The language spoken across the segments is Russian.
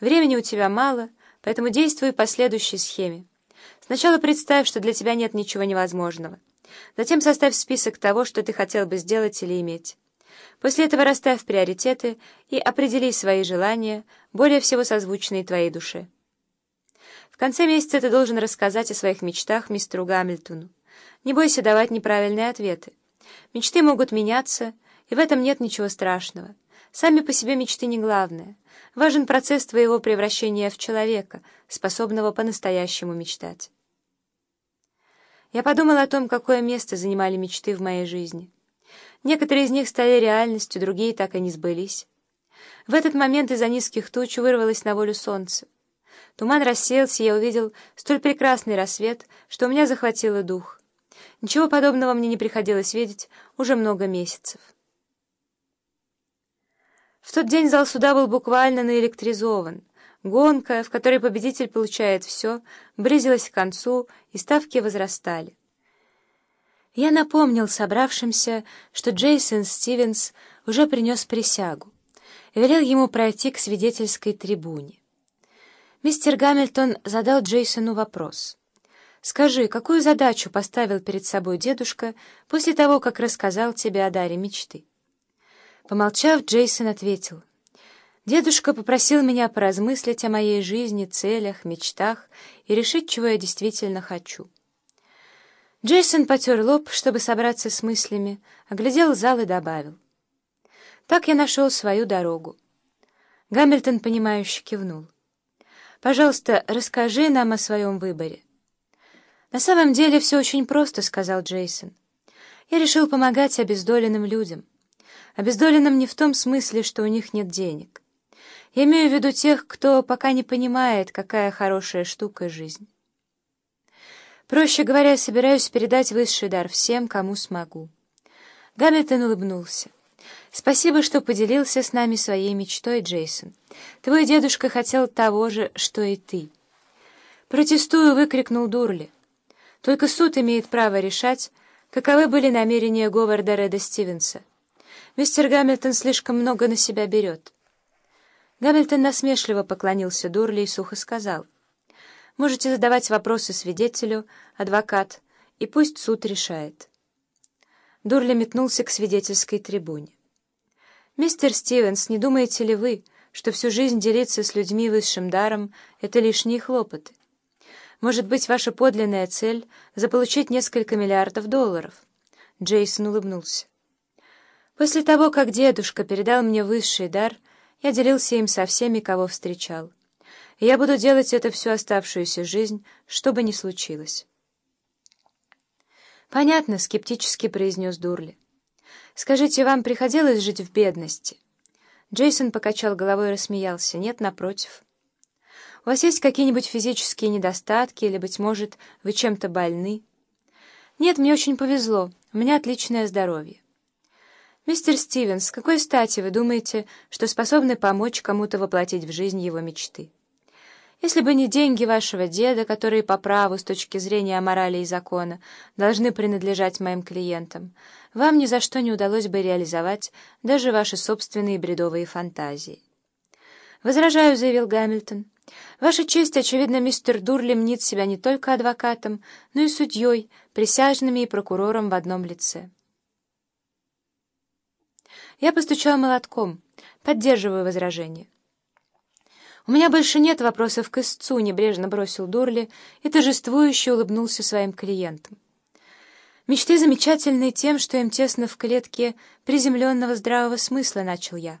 Времени у тебя мало, поэтому действуй по следующей схеме. Сначала представь, что для тебя нет ничего невозможного. Затем составь список того, что ты хотел бы сделать или иметь. После этого расставь приоритеты и определи свои желания, более всего созвучные твоей душе. В конце месяца ты должен рассказать о своих мечтах мистеру Гамильтону. Не бойся давать неправильные ответы. Мечты могут меняться, и в этом нет ничего страшного. Сами по себе мечты не главное. Важен процесс твоего превращения в человека, способного по-настоящему мечтать. Я подумал о том, какое место занимали мечты в моей жизни. Некоторые из них стали реальностью, другие так и не сбылись. В этот момент из-за низких туч вырвалось на волю солнце. Туман рассеялся, и я увидел столь прекрасный рассвет, что у меня захватило дух. Ничего подобного мне не приходилось видеть уже много месяцев. В тот день зал суда был буквально наэлектризован. Гонка, в которой победитель получает все, близилась к концу, и ставки возрастали. Я напомнил собравшимся, что Джейсон Стивенс уже принес присягу, и велел ему пройти к свидетельской трибуне. Мистер Гамильтон задал Джейсону вопрос. «Скажи, какую задачу поставил перед собой дедушка после того, как рассказал тебе о даре мечты?» Помолчав, Джейсон ответил. «Дедушка попросил меня поразмыслить о моей жизни, целях, мечтах и решить, чего я действительно хочу». Джейсон потер лоб, чтобы собраться с мыслями, оглядел зал и добавил. «Так я нашел свою дорогу». Гамильтон, понимающе кивнул. «Пожалуйста, расскажи нам о своем выборе». «На самом деле все очень просто», — сказал Джейсон. «Я решил помогать обездоленным людям. Обездоленным не в том смысле, что у них нет денег. Я имею в виду тех, кто пока не понимает, какая хорошая штука жизнь». Проще говоря, собираюсь передать высший дар всем, кому смогу. Гамильтон улыбнулся. «Спасибо, что поделился с нами своей мечтой, Джейсон. Твой дедушка хотел того же, что и ты». «Протестую!» — выкрикнул Дурли. «Только суд имеет право решать, каковы были намерения Говарда Реда Стивенса. Мистер Гамильтон слишком много на себя берет». Гамильтон насмешливо поклонился Дурли и сухо сказал — Можете задавать вопросы свидетелю, адвокат, и пусть суд решает. Дурли метнулся к свидетельской трибуне. «Мистер Стивенс, не думаете ли вы, что всю жизнь делиться с людьми высшим даром — это лишние хлопоты? Может быть, ваша подлинная цель — заполучить несколько миллиардов долларов?» Джейсон улыбнулся. «После того, как дедушка передал мне высший дар, я делился им со всеми, кого встречал и я буду делать это всю оставшуюся жизнь, что бы ни случилось. «Понятно», — скептически произнес Дурли. «Скажите, вам приходилось жить в бедности?» Джейсон покачал головой и рассмеялся. «Нет, напротив. У вас есть какие-нибудь физические недостатки, или, быть может, вы чем-то больны?» «Нет, мне очень повезло. У меня отличное здоровье». «Мистер Стивенс, с какой стати вы думаете, что способны помочь кому-то воплотить в жизнь его мечты?» Если бы не деньги вашего деда, которые по праву, с точки зрения морали и закона, должны принадлежать моим клиентам, вам ни за что не удалось бы реализовать даже ваши собственные бредовые фантазии. «Возражаю», — заявил Гамильтон. «Ваша честь, очевидно, мистер Дурли мнит себя не только адвокатом, но и судьей, присяжными и прокурором в одном лице». Я постучал молотком, поддерживаю возражение. «У меня больше нет вопросов к истцу», — небрежно бросил Дурли и торжествующе улыбнулся своим клиентам. «Мечты замечательны тем, что им тесно в клетке приземленного здравого смысла», — начал я.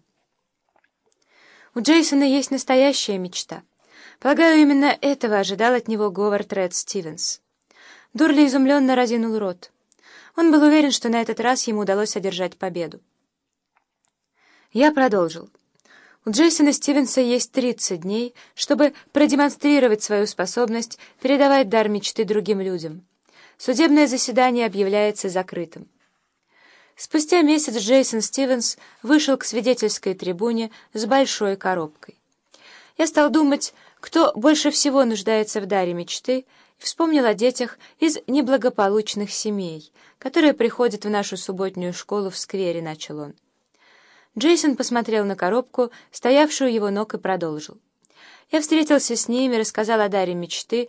«У Джейсона есть настоящая мечта. Полагаю, именно этого ожидал от него Говард Ред Стивенс». Дурли изумленно разинул рот. Он был уверен, что на этот раз ему удалось одержать победу. Я продолжил. У Джейсона Стивенса есть 30 дней, чтобы продемонстрировать свою способность передавать дар мечты другим людям. Судебное заседание объявляется закрытым. Спустя месяц Джейсон Стивенс вышел к свидетельской трибуне с большой коробкой. Я стал думать, кто больше всего нуждается в даре мечты, и вспомнил о детях из неблагополучных семей, которые приходят в нашу субботнюю школу в сквере, начал он. Джейсон посмотрел на коробку, стоявшую его ног, и продолжил. Я встретился с ними, рассказал о даре мечты,